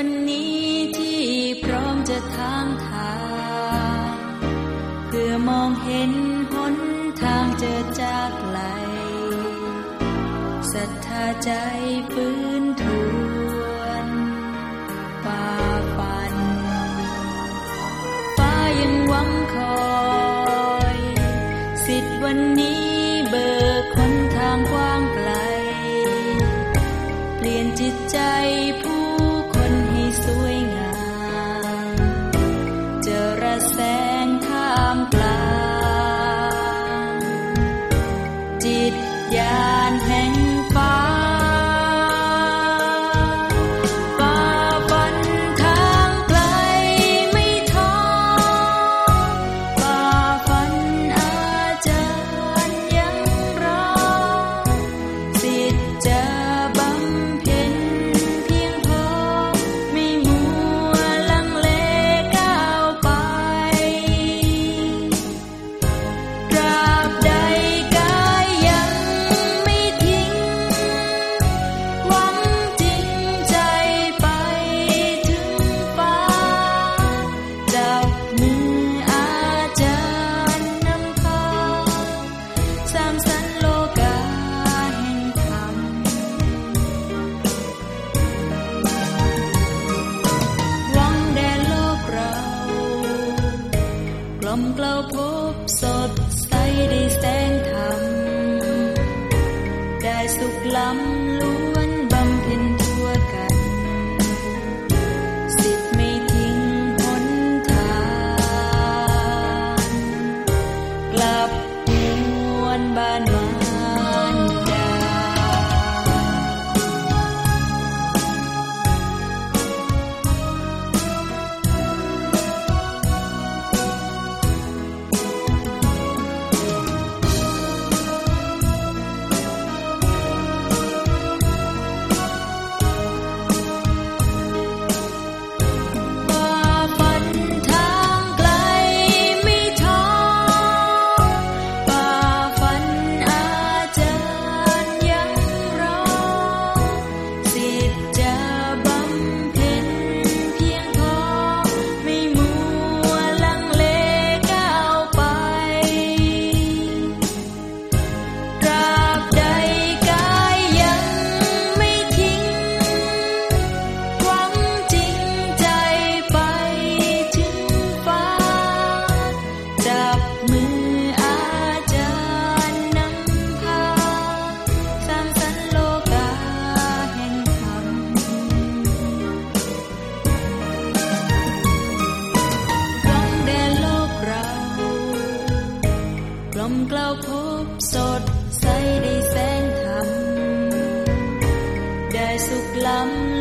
วันนี้ที่พร้อมจะทางทางเพื่อมองเห็นหนทางเจอจากไหลศรัทธาใจฟื้นทวนฝ่าฟัน ฟ้ายังหวังคอย สิทธิ์วันนี้เบิก said. lắm